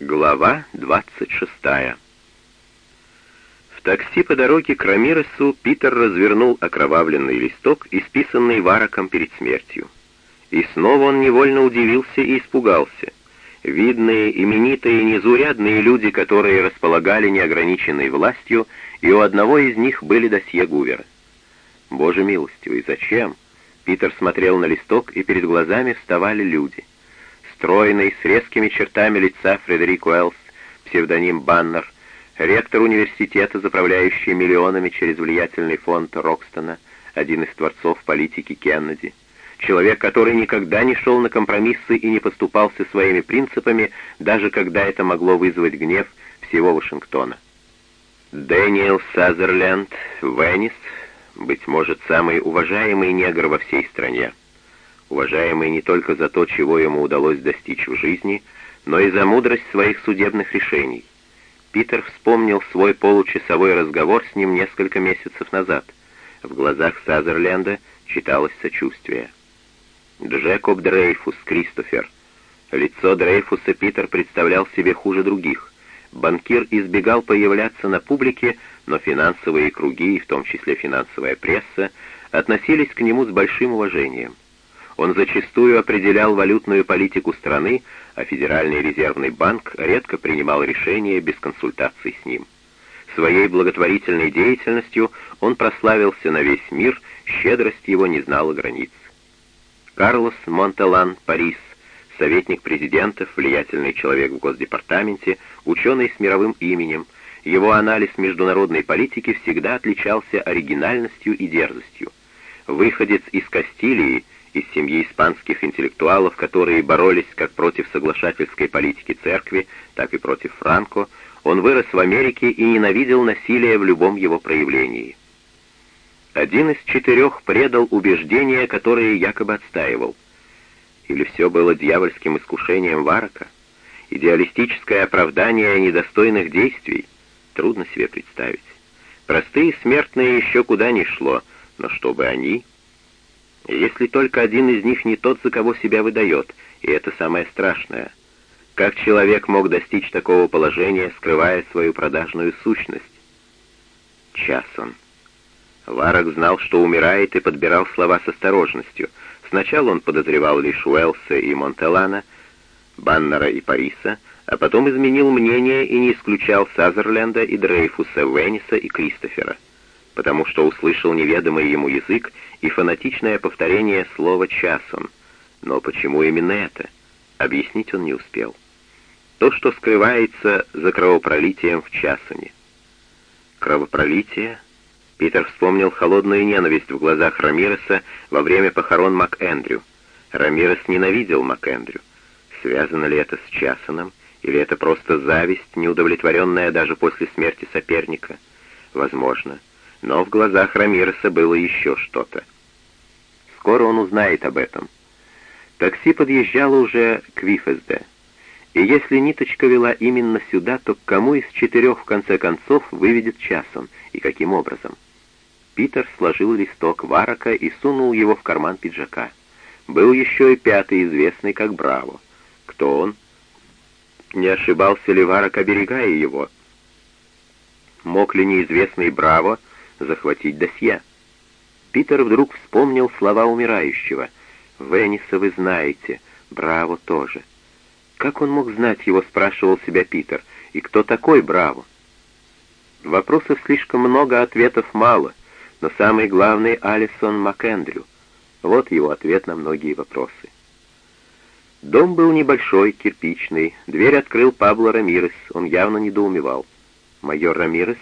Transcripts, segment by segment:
Глава 26 В такси по дороге к Рамиресу Питер развернул окровавленный листок, исписанный Вараком перед смертью. И снова он невольно удивился и испугался. Видные, именитые, незаурядные люди, которые располагали неограниченной властью, и у одного из них были досье Гувера. Боже милостивый, зачем? Питер смотрел на листок, и перед глазами вставали люди — стройный, с резкими чертами лица Фредерик Уэллс, псевдоним Баннер, ректор университета, заправляющий миллионами через влиятельный фонд Рокстона, один из творцов политики Кеннеди, человек, который никогда не шел на компромиссы и не поступался своими принципами, даже когда это могло вызвать гнев всего Вашингтона. Дэниел Сазерленд, Веннис, быть может, самый уважаемый негр во всей стране уважаемый не только за то, чего ему удалось достичь в жизни, но и за мудрость своих судебных решений. Питер вспомнил свой получасовой разговор с ним несколько месяцев назад. В глазах Сазерленда читалось сочувствие. Джекоб Дрейфус, Кристофер. Лицо Дрейфуса Питер представлял себе хуже других. Банкир избегал появляться на публике, но финансовые круги, и в том числе финансовая пресса, относились к нему с большим уважением. Он зачастую определял валютную политику страны, а Федеральный резервный банк редко принимал решения без консультаций с ним. Своей благотворительной деятельностью он прославился на весь мир, щедрость его не знала границ. Карлос Монтелан, Парис, советник президентов, влиятельный человек в Госдепартаменте, ученый с мировым именем, его анализ международной политики всегда отличался оригинальностью и дерзостью. Выходец из Кастилии, из семьи испанских интеллектуалов, которые боролись как против соглашательской политики церкви, так и против Франко, он вырос в Америке и ненавидел насилие в любом его проявлении. Один из четырех предал убеждения, которые якобы отстаивал. Или все было дьявольским искушением Варака? Идеалистическое оправдание недостойных действий? Трудно себе представить. Простые смертные еще куда ни шло, но чтобы они если только один из них не тот, за кого себя выдает, и это самое страшное. Как человек мог достичь такого положения, скрывая свою продажную сущность? Часом. Варок знал, что умирает, и подбирал слова с осторожностью. Сначала он подозревал лишь Уэлса и Монтелана, Баннера и Париса, а потом изменил мнение и не исключал Сазерленда и Дрейфуса, Венниса и Кристофера потому что услышал неведомый ему язык и фанатичное повторение слова «часом». Но почему именно это? Объяснить он не успел. То, что скрывается за кровопролитием в Часоне. Кровопролитие? Питер вспомнил холодную ненависть в глазах Рамиреса во время похорон МакЭндрю. Рамирес ненавидел МакЭндрю. Связано ли это с Часоном, или это просто зависть, неудовлетворенная даже после смерти соперника? Возможно но в глазах Рамиреса было еще что-то. Скоро он узнает об этом. Такси подъезжало уже к Вифесде. И если ниточка вела именно сюда, то к кому из четырех в конце концов выведет часом и каким образом? Питер сложил листок варака и сунул его в карман пиджака. Был еще и пятый, известный как Браво. Кто он? Не ошибался ли Варак, оберегая его? Мог ли неизвестный Браво захватить досье. Питер вдруг вспомнил слова умирающего. «Венниса вы знаете, Браво тоже». Как он мог знать его, спрашивал себя Питер, и кто такой Браво? Вопросов слишком много, ответов мало, но самый главный — Алисон МакЭндрю. Вот его ответ на многие вопросы. Дом был небольшой, кирпичный. Дверь открыл Пабло Рамирес. Он явно недоумевал. «Майор Рамирес?»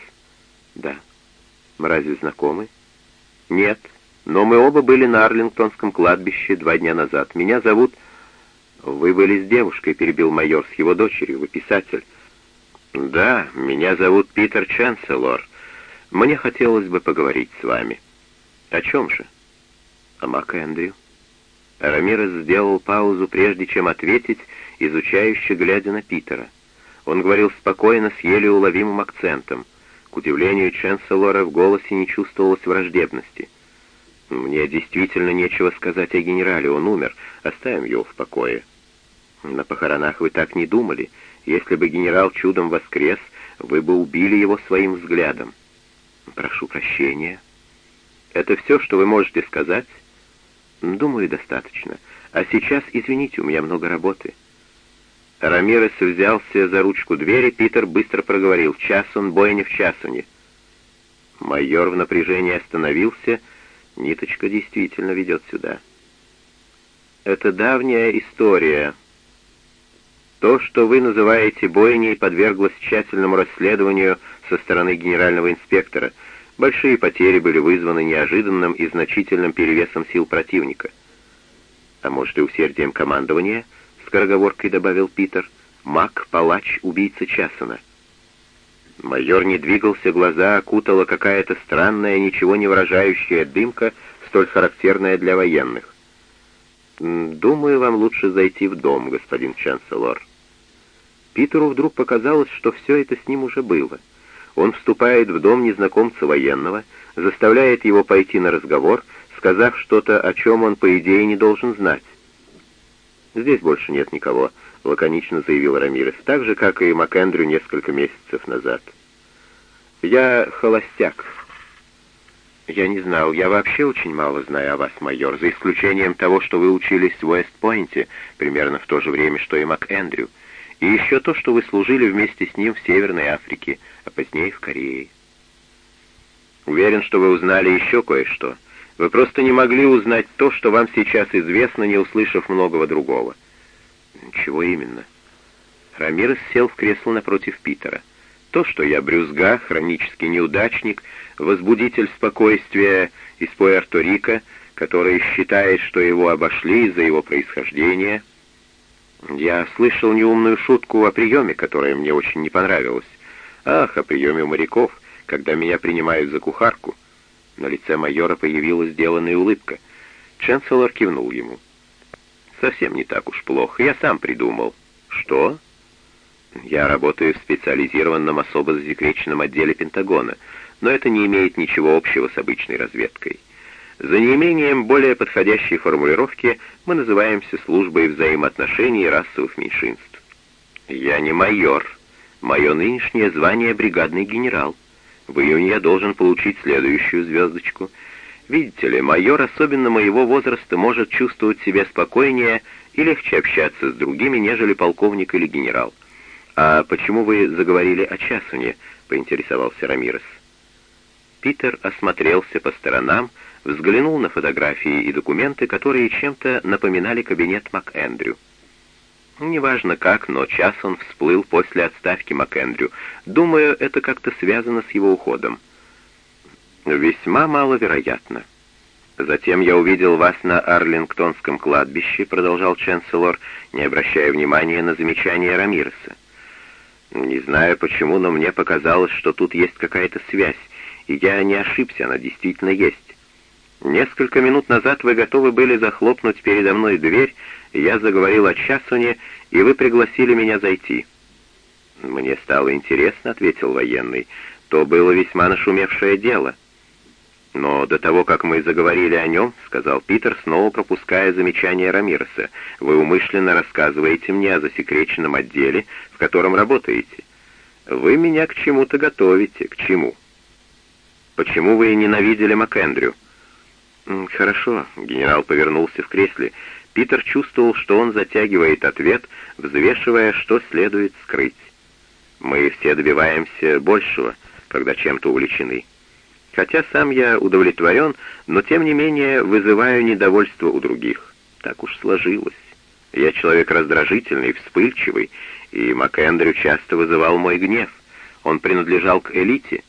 «Да». Мы разве знакомы? Нет, но мы оба были на Арлингтонском кладбище два дня назад. Меня зовут... Вы были с девушкой, перебил майор, с его дочерью, вы писатель. Да, меня зовут Питер Чанселор. Мне хотелось бы поговорить с вами. О чем же? О Мак Эндрю. Рамирес сделал паузу, прежде чем ответить, изучающе глядя на Питера. Он говорил спокойно, с еле уловимым акцентом. К удивлению Ченселора в голосе не чувствовалось враждебности. «Мне действительно нечего сказать о генерале, он умер, оставим его в покое». «На похоронах вы так не думали. Если бы генерал чудом воскрес, вы бы убили его своим взглядом. Прошу прощения. Это все, что вы можете сказать? Думаю, достаточно. А сейчас, извините, у меня много работы. Рамирес взялся за ручку двери, Питер быстро проговорил. Час он, бойня в часуне. Майор в напряжении остановился. Ниточка действительно ведет сюда. Это давняя история. То, что вы называете бойней, подверглось тщательному расследованию со стороны генерального инспектора. Большие потери были вызваны неожиданным и значительным перевесом сил противника. А может и усердием командования, скороговоркой добавил Питер, маг, палач, убийца Часона. Майор не двигался, глаза окутала какая-то странная, ничего не выражающая дымка, столь характерная для военных. «Думаю, вам лучше зайти в дом, господин Чанселор». Питеру вдруг показалось, что все это с ним уже было. Он вступает в дом незнакомца военного, заставляет его пойти на разговор, сказав что-то, о чем он, по идее, не должен знать. «Здесь больше нет никого», — лаконично заявил Рамирес, так же, как и МакЭндрю несколько месяцев назад. «Я холостяк», «Я не знал. Я вообще очень мало знаю о вас, майор, за исключением того, что вы учились в Уэст-Пойнте, примерно в то же время, что и МакЭндрю, и еще то, что вы служили вместе с ним в Северной Африке, а позднее в Корее. Уверен, что вы узнали еще кое-что. Вы просто не могли узнать то, что вам сейчас известно, не услышав многого другого». «Чего именно?» Рамирес сел в кресло напротив Питера. То, что я брюзга, хронический неудачник, возбудитель спокойствия из Пуэрто-Рико, который считает, что его обошли из-за его происхождения. Я слышал неумную шутку о приеме, которая мне очень не понравилась. Ах, о приеме моряков, когда меня принимают за кухарку. На лице майора появилась сделанная улыбка. Ченселор кивнул ему. «Совсем не так уж плохо. Я сам придумал». «Что?» Я работаю в специализированном особо засекреченном отделе Пентагона, но это не имеет ничего общего с обычной разведкой. За неимением более подходящей формулировки мы называемся службой взаимоотношений расовых меньшинств. Я не майор. Мое нынешнее звание — бригадный генерал. В июне я должен получить следующую звездочку. Видите ли, майор, особенно моего возраста, может чувствовать себя спокойнее и легче общаться с другими, нежели полковник или генерал. «А почему вы заговорили о Часуне?» — поинтересовался Рамирес. Питер осмотрелся по сторонам, взглянул на фотографии и документы, которые чем-то напоминали кабинет МакЭндрю. Неважно как, но Часон всплыл после отставки МакЭндрю. Думаю, это как-то связано с его уходом. «Весьма маловероятно». «Затем я увидел вас на Арлингтонском кладбище», — продолжал Ченселор, не обращая внимания на замечание Рамиреса. Не знаю почему, но мне показалось, что тут есть какая-то связь, и я не ошибся, она действительно есть. Несколько минут назад вы готовы были захлопнуть передо мной дверь, я заговорил о Часуне, и вы пригласили меня зайти. «Мне стало интересно», — ответил военный, — «то было весьма нашумевшее дело». «Но до того, как мы заговорили о нем, — сказал Питер, снова пропуская замечание Рамиреса, — вы умышленно рассказываете мне о засекреченном отделе, в котором работаете. Вы меня к чему-то готовите. К чему?» «Почему вы ненавидели МакЭндрю?» «Хорошо», — генерал повернулся в кресле. Питер чувствовал, что он затягивает ответ, взвешивая, что следует скрыть. «Мы все добиваемся большего, когда чем-то увлечены». Хотя сам я удовлетворен, но тем не менее вызываю недовольство у других. Так уж сложилось. Я человек раздражительный, вспыльчивый, и МакЭндрю часто вызывал мой гнев. Он принадлежал к элите.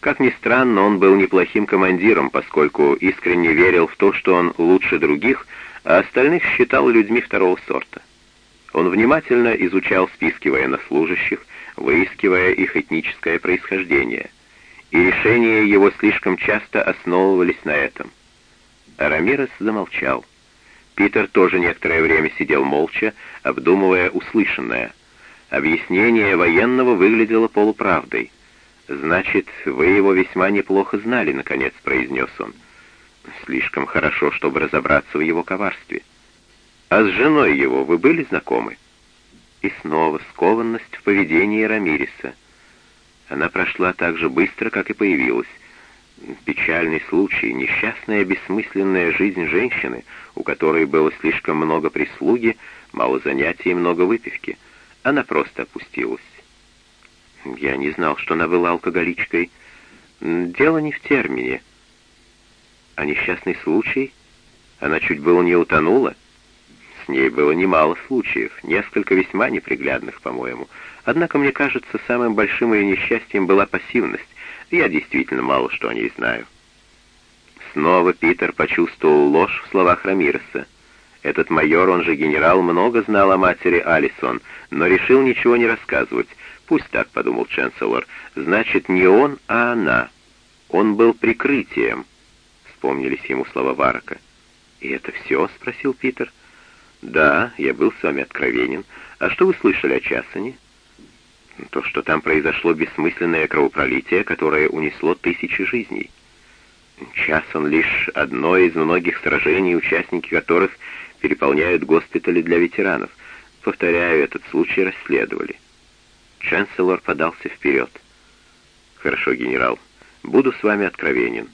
Как ни странно, он был неплохим командиром, поскольку искренне верил в то, что он лучше других, а остальных считал людьми второго сорта. Он внимательно изучал списки военнослужащих, выискивая их этническое происхождение — и решения его слишком часто основывались на этом. Рамирес замолчал. Питер тоже некоторое время сидел молча, обдумывая услышанное. Объяснение военного выглядело полуправдой. «Значит, вы его весьма неплохо знали», — наконец произнес он. «Слишком хорошо, чтобы разобраться в его коварстве». «А с женой его вы были знакомы?» И снова скованность в поведении Рамиреса. Она прошла так же быстро, как и появилась. Печальный случай, несчастная бессмысленная жизнь женщины, у которой было слишком много прислуги, мало занятий и много выпивки. Она просто опустилась. Я не знал, что она была алкоголичкой. Дело не в термине. А несчастный случай? Она чуть было не утонула? С ней было немало случаев, несколько весьма неприглядных, по-моему. Однако, мне кажется, самым большим ее несчастьем была пассивность. Я действительно мало что о ней знаю. Снова Питер почувствовал ложь в словах Рамиреса. Этот майор, он же генерал, много знал о матери Алисон, но решил ничего не рассказывать. «Пусть так», — подумал Ченселор. «Значит, не он, а она. Он был прикрытием», — вспомнились ему слова Варака. «И это все?» — спросил Питер. «Да, я был с вами откровенен. А что вы слышали о Часане?» «То, что там произошло бессмысленное кровопролитие, которое унесло тысячи жизней. Часон — лишь одно из многих сражений, участники которых переполняют госпитали для ветеранов. Повторяю, этот случай расследовали». Чанселор подался вперед. «Хорошо, генерал, буду с вами откровенен.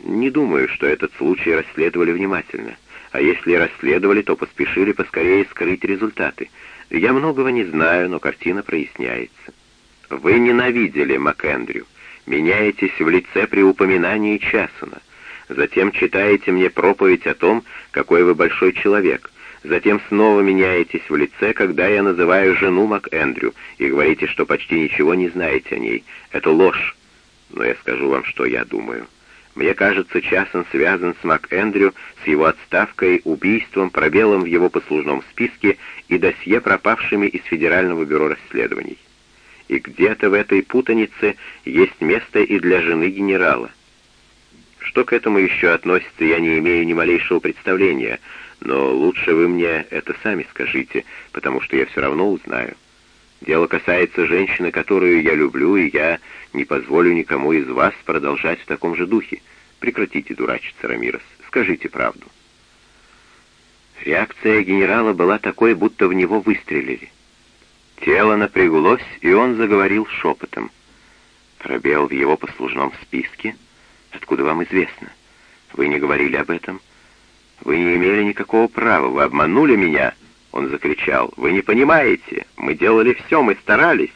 Не думаю, что этот случай расследовали внимательно. А если расследовали, то поспешили поскорее скрыть результаты. Я многого не знаю, но картина проясняется. Вы ненавидели МакЭндрю, меняетесь в лице при упоминании Часона. Затем читаете мне проповедь о том, какой вы большой человек. Затем снова меняетесь в лице, когда я называю жену МакЭндрю, и говорите, что почти ничего не знаете о ней. Это ложь. Но я скажу вам, что я думаю. Мне кажется, Часон связан с МакЭндрю, с его отставкой, убийством, пробелом в его послужном списке и досье пропавшими из Федерального бюро расследований. И где-то в этой путанице есть место и для жены генерала. Что к этому еще относится, я не имею ни малейшего представления, но лучше вы мне это сами скажите, потому что я все равно узнаю. Дело касается женщины, которую я люблю, и я не позволю никому из вас продолжать в таком же духе. Прекратите дурачиться, Рамирос. Скажите правду. Реакция генерала была такой, будто в него выстрелили. Тело напряглось, и он заговорил шепотом. Пробел в его послужном списке. Откуда вам известно? Вы не говорили об этом? Вы не имели никакого права, вы обманули меня. Он закричал. «Вы не понимаете! Мы делали все, мы старались!»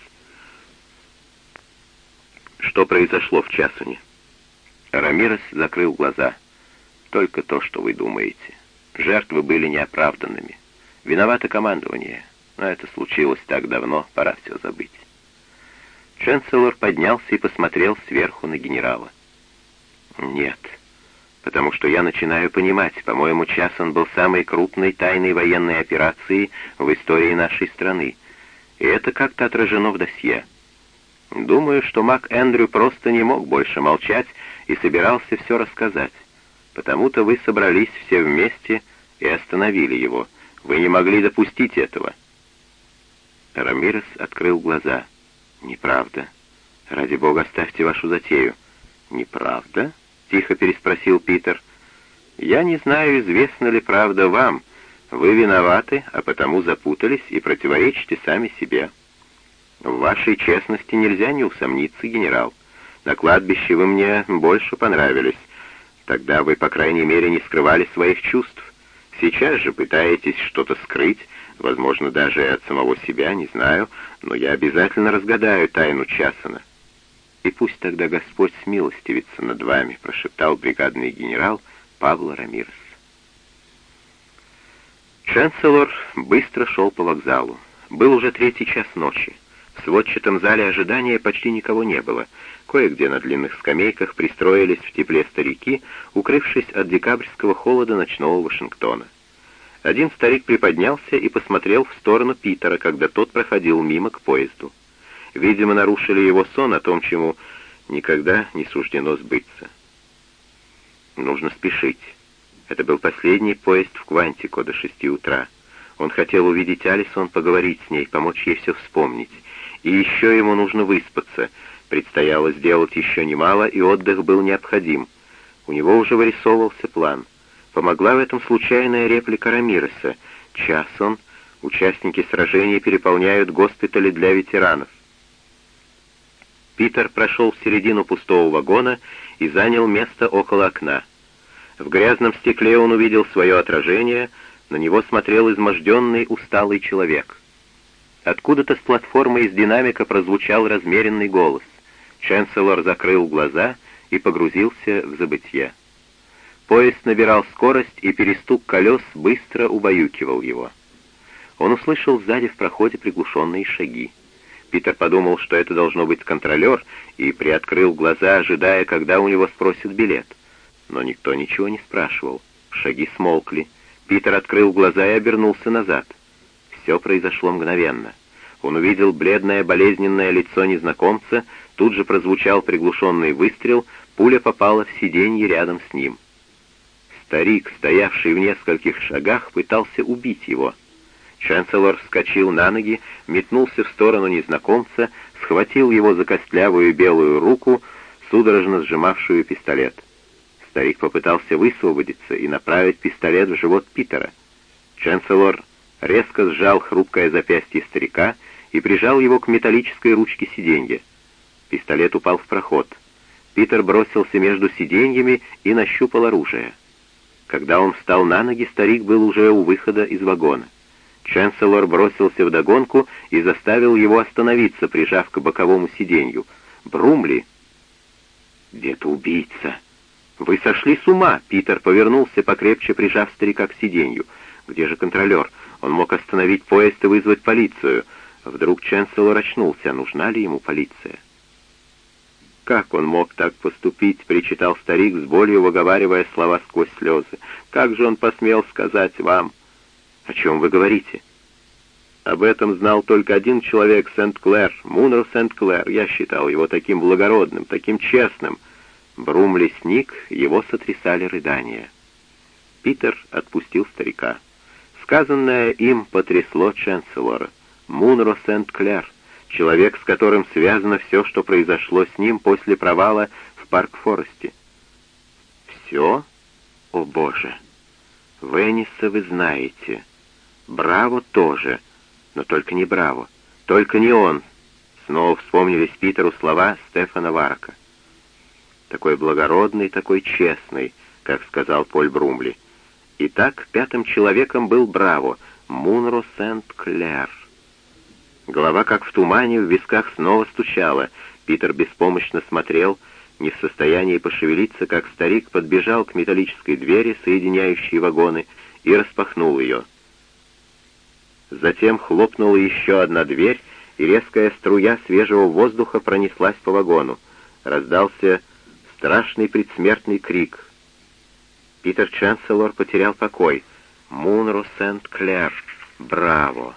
Что произошло в Часуне? Рамирес закрыл глаза. «Только то, что вы думаете. Жертвы были неоправданными. Виновато командование. Но это случилось так давно, пора все забыть». Ченселор поднялся и посмотрел сверху на генерала. «Нет, потому что я начинаю понимать, по-моему, Часон был самой крупной тайной военной операцией в истории нашей страны, и это как-то отражено в досье. Думаю, что Мак Эндрю просто не мог больше молчать и собирался все рассказать. Потому-то вы собрались все вместе и остановили его. Вы не могли допустить этого. Рамирес открыл глаза. «Неправда. Ради бога, оставьте вашу затею». «Неправда?» тихо переспросил Питер. «Я не знаю, известна ли правда вам. Вы виноваты, а потому запутались и противоречите сами себе. В вашей честности нельзя не усомниться, генерал. На кладбище вы мне больше понравились. Тогда вы, по крайней мере, не скрывали своих чувств. Сейчас же пытаетесь что-то скрыть, возможно, даже от самого себя, не знаю, но я обязательно разгадаю тайну Часона и пусть тогда Господь смилостивится над вами», — прошептал бригадный генерал Павло Рамирес. Чанселор быстро шел по вокзалу. Был уже третий час ночи. Сводчатом зале ожидания почти никого не было. Кое-где на длинных скамейках пристроились в тепле старики, укрывшись от декабрьского холода ночного Вашингтона. Один старик приподнялся и посмотрел в сторону Питера, когда тот проходил мимо к поезду. Видимо, нарушили его сон о том, чему никогда не суждено сбыться. Нужно спешить. Это был последний поезд в Квантико до шести утра. Он хотел увидеть Алисон, поговорить с ней, помочь ей все вспомнить. И еще ему нужно выспаться. Предстояло сделать еще немало, и отдых был необходим. У него уже вырисовывался план. Помогла в этом случайная реплика Рамиреса. Час он Участники сражений переполняют госпитали для ветеранов. Питер прошел в середину пустого вагона и занял место около окна. В грязном стекле он увидел свое отражение, на него смотрел изможденный, усталый человек. Откуда-то с платформы из динамика прозвучал размеренный голос. Ченселор закрыл глаза и погрузился в забытье. Поезд набирал скорость, и перестук колес быстро убаюкивал его. Он услышал сзади в проходе приглушенные шаги. Питер подумал, что это должно быть контролер, и приоткрыл глаза, ожидая, когда у него спросят билет. Но никто ничего не спрашивал. Шаги смолкли. Питер открыл глаза и обернулся назад. Все произошло мгновенно. Он увидел бледное болезненное лицо незнакомца, тут же прозвучал приглушенный выстрел, пуля попала в сиденье рядом с ним. Старик, стоявший в нескольких шагах, пытался убить его. Чанселор вскочил на ноги, метнулся в сторону незнакомца, схватил его за костлявую белую руку, судорожно сжимавшую пистолет. Старик попытался высвободиться и направить пистолет в живот Питера. Чанселор резко сжал хрупкое запястье старика и прижал его к металлической ручке сиденья. Пистолет упал в проход. Питер бросился между сиденьями и нащупал оружие. Когда он встал на ноги, старик был уже у выхода из вагона. Чанселор бросился вдогонку и заставил его остановиться, прижав к боковому сиденью. «Брумли!» «Где-то убийца!» «Вы сошли с ума!» Питер повернулся, покрепче прижав старика к сиденью. «Где же контролер? Он мог остановить поезд и вызвать полицию». Вдруг Чанселор очнулся. Нужна ли ему полиция? «Как он мог так поступить?» — причитал старик с болью, выговаривая слова сквозь слезы. «Как же он посмел сказать вам?» «О чем вы говорите?» «Об этом знал только один человек, Сент-Клэр, Мунро Сент-Клэр. Я считал его таким благородным, таким честным». Брумли сник, его сотрясали рыдания. Питер отпустил старика. Сказанное им потрясло Ченселора. Мунро Сент-Клэр — человек, с которым связано все, что произошло с ним после провала в Парк-Форесте. Все? О, Боже! Венниса вы знаете. Браво тоже, но только не Браво, только не он. Снова вспомнились Питеру слова Стефана Варка. Такой благородный, такой честный, как сказал Поль Брумли. Итак, пятым человеком был Браво, Мунро Сент-Клэр. Голова, как в тумане, в висках снова стучала. Питер беспомощно смотрел, не в состоянии пошевелиться, как старик подбежал к металлической двери, соединяющей вагоны, и распахнул ее. Затем хлопнула еще одна дверь, и резкая струя свежего воздуха пронеслась по вагону. Раздался страшный предсмертный крик. Питер Чанселор потерял покой. «Мунро Сент-Клер! Браво!»